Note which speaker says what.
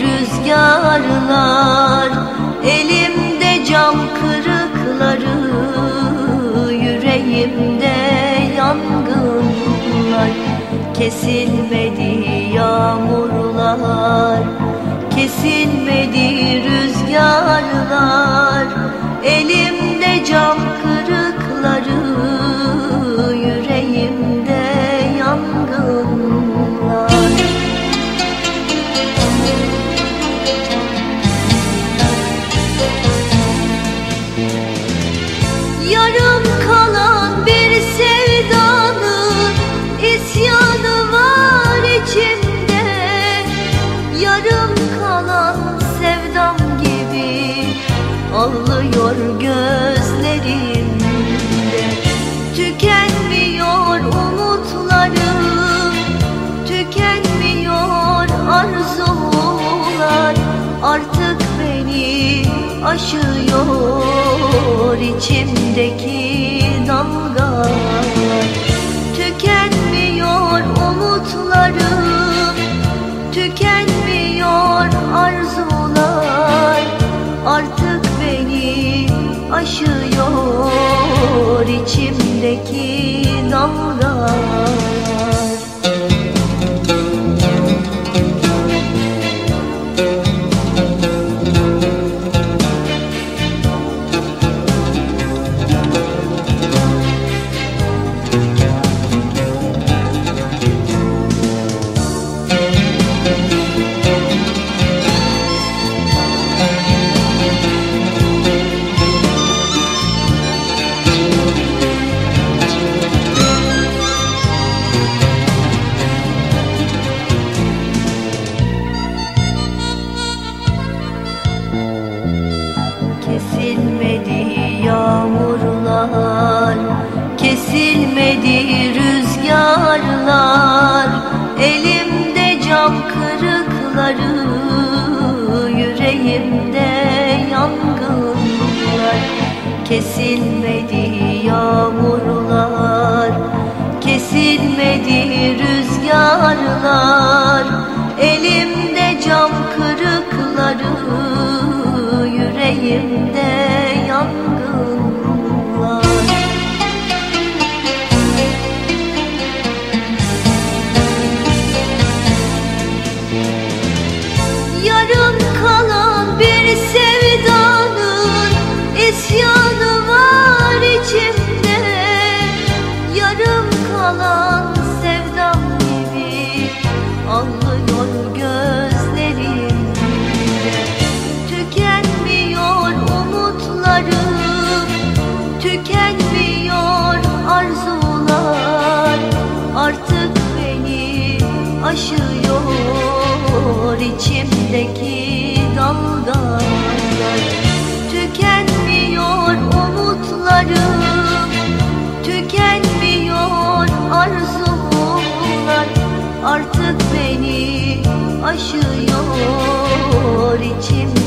Speaker 1: rüzgarlar Elimde cam kırıkları Yüreğimde yangınlar Kesilme Yarım kalan bir sevdanın isyanı var içimde. Yarım kalan sevdam gibi ağlıyor gözlerimde. Tükenmiyor umutlarım, tükenmiyor arzular. Artık beni aşıyor içimdeki dalgalar Tükenmiyor umutlarım, tükenmiyor arzular. Artık beni aşıyor içimdeki Kesilmedi rüzgarlar Elimde cam kırıkları Yüreğimde yangınlar. Kesilmedi yağmurlar Kesilmedi rüzgarlar aşıyor içimdeki dalgalar. Tükenmiyor umutlarım, tükenmiyor arzular. Artık beni aşıyor içimdeki